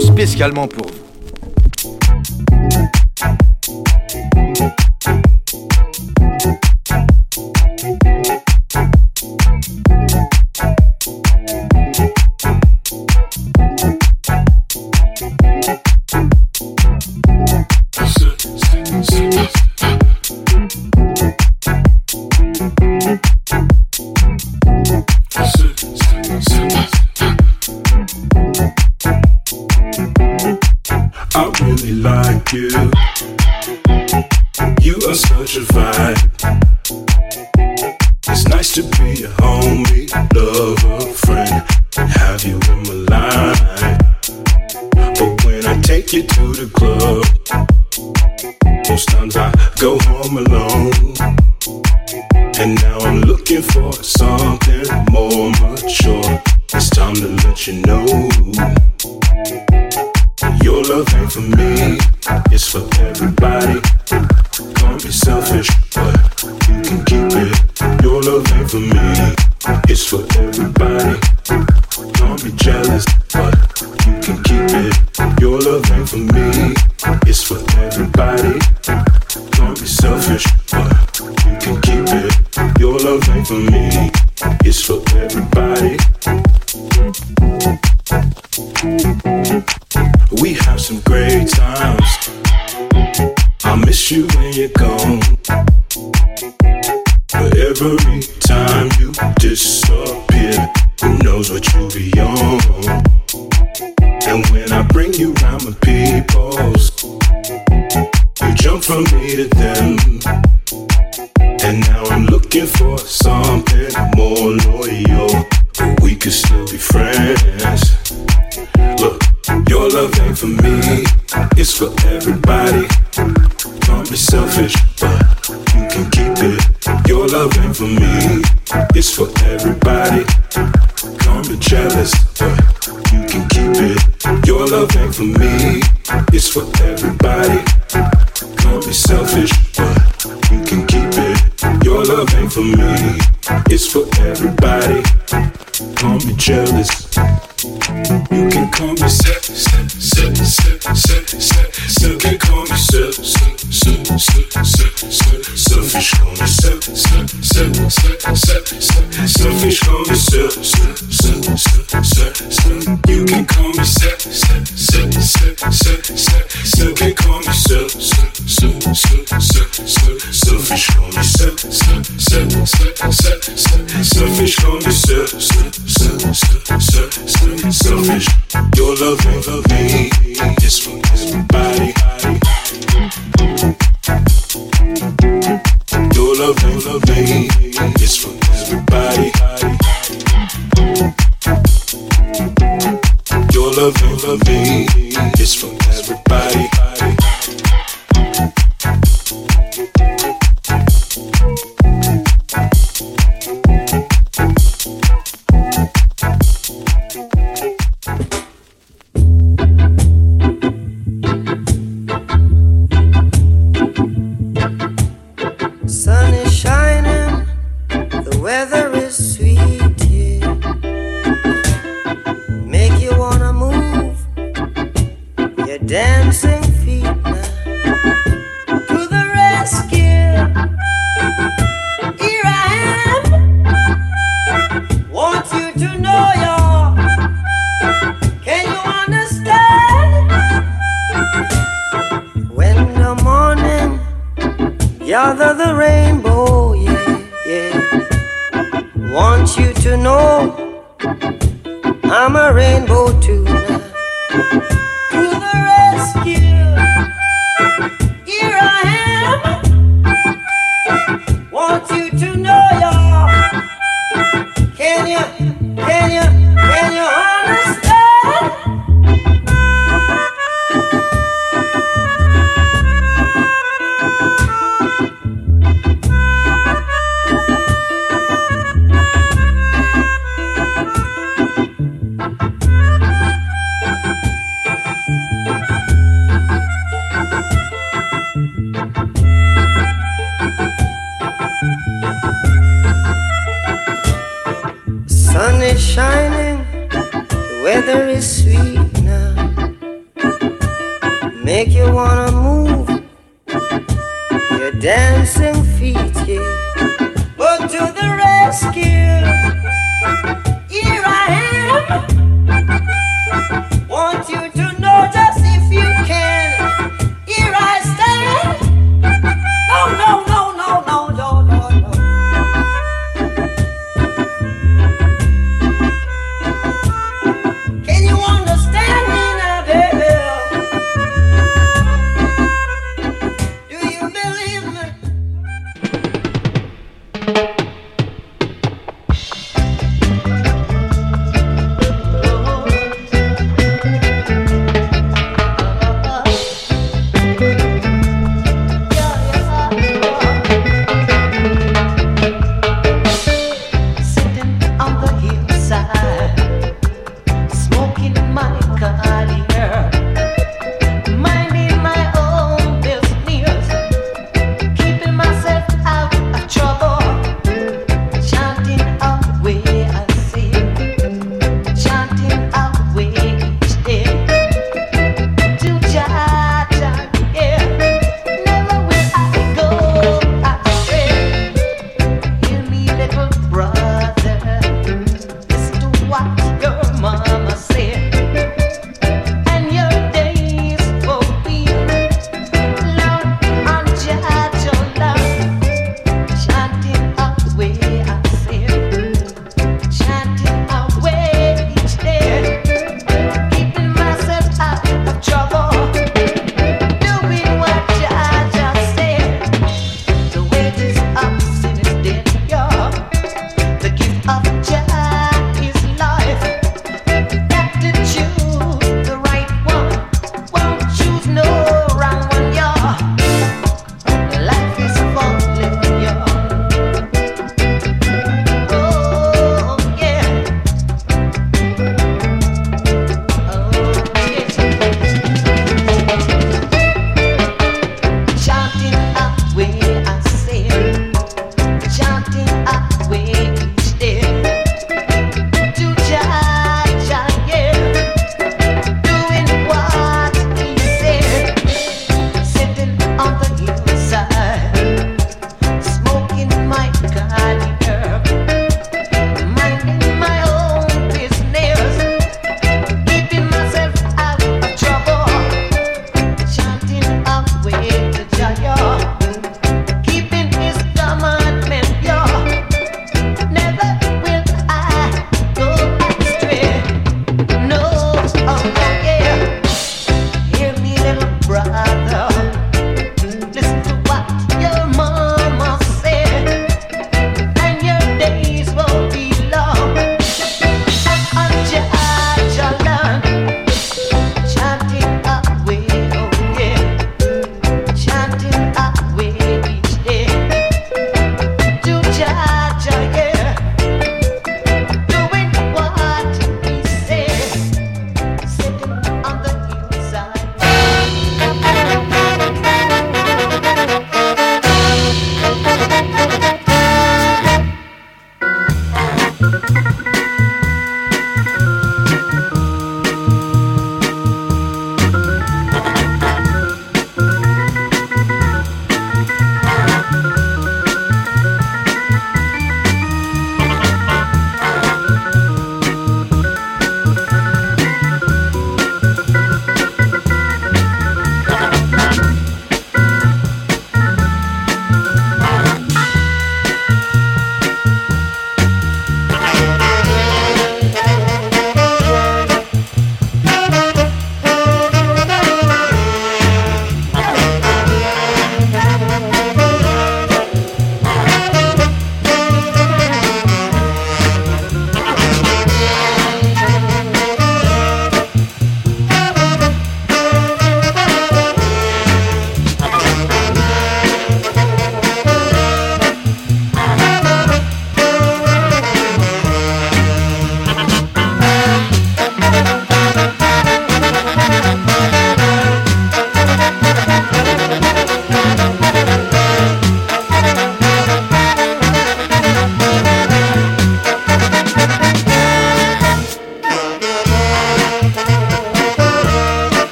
Spécialement pour vous. am. And now I'm looking for something more loyal. But we could still be friends. Look, your love ain't for me, it's for everybody. Don't be selfish, but you can keep it. Your love ain't for me, it's for everybody. Don't be jealous, but you can keep it. Your love ain't for me, it's for everybody. for me, it's for everybody. Call me jealous. You can call me sip, sip, sip, sip, sip, sip. You can call me sip, sip, sip, sip, sip, sip. Selfish, call me sip, sip, sip, sip, sip, sip. Selfish, call me sip, sip, sip, sip, sip, sip. You can call me sip, sip, sip, sip, sip, sip. You can call me sip, sip, sip, sip, sip, sip. Selfish, call me selfish, Call me don't be selfish, selfish. Your love for me is for everybody. Your love for me is for everybody. Your love for me is for dancing.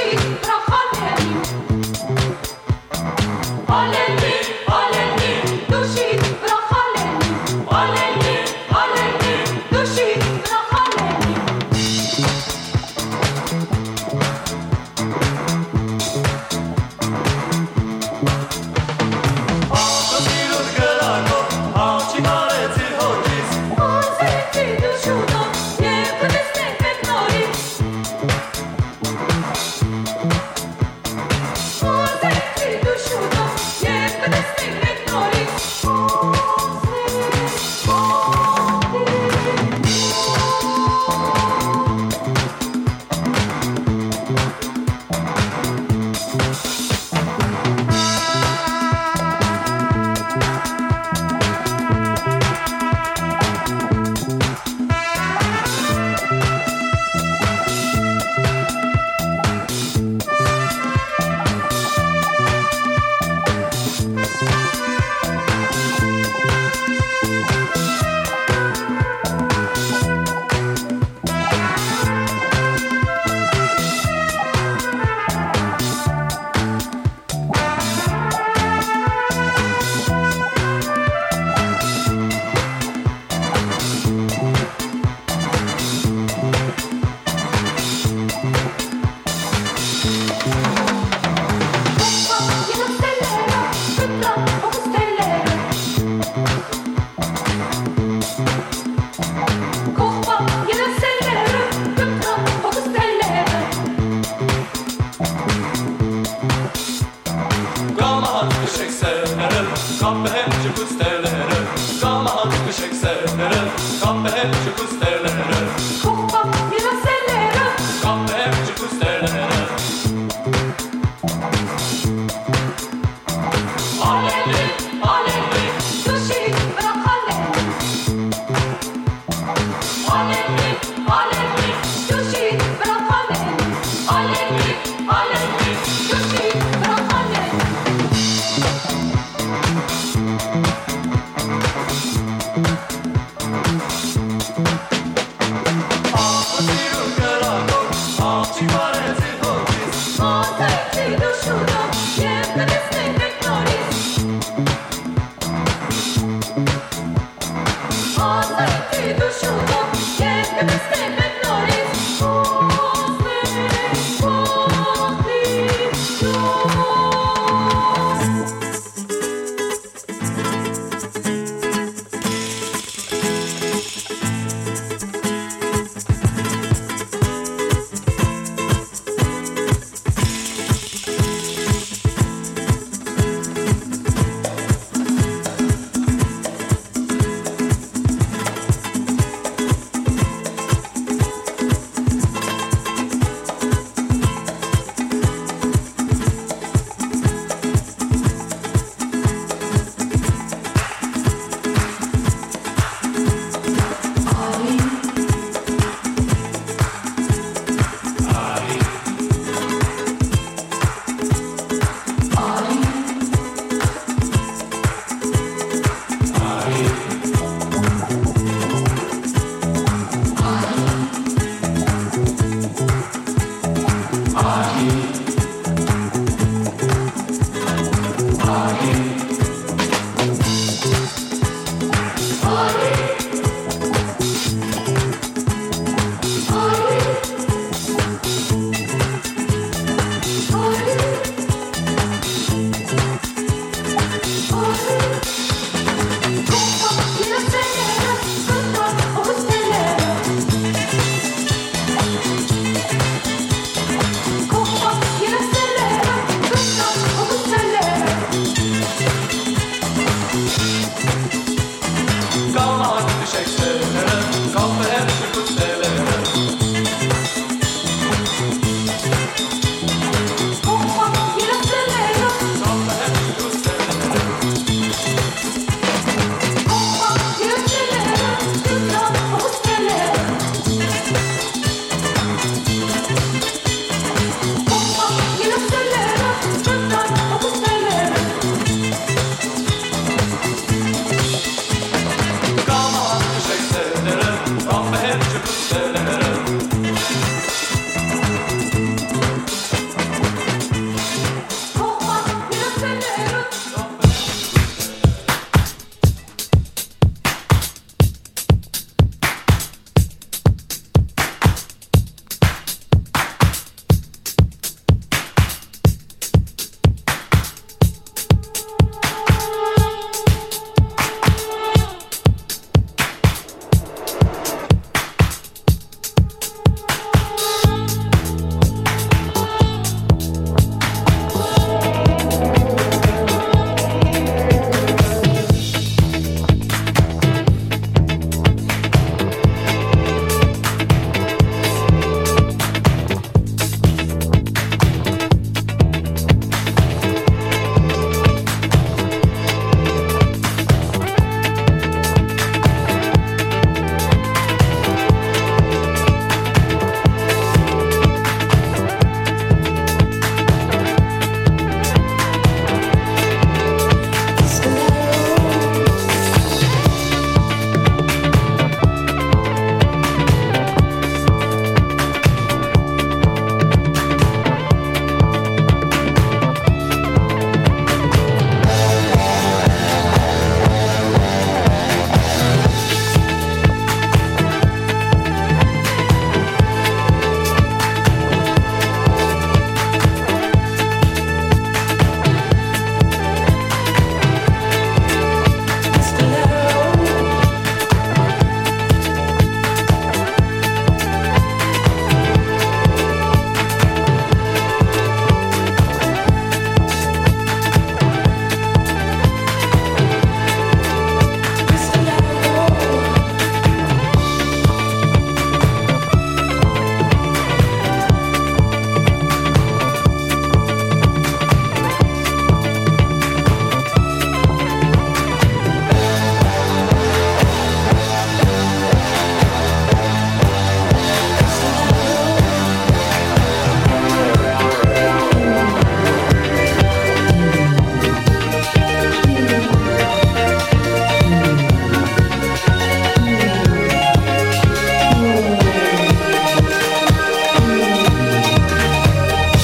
te pra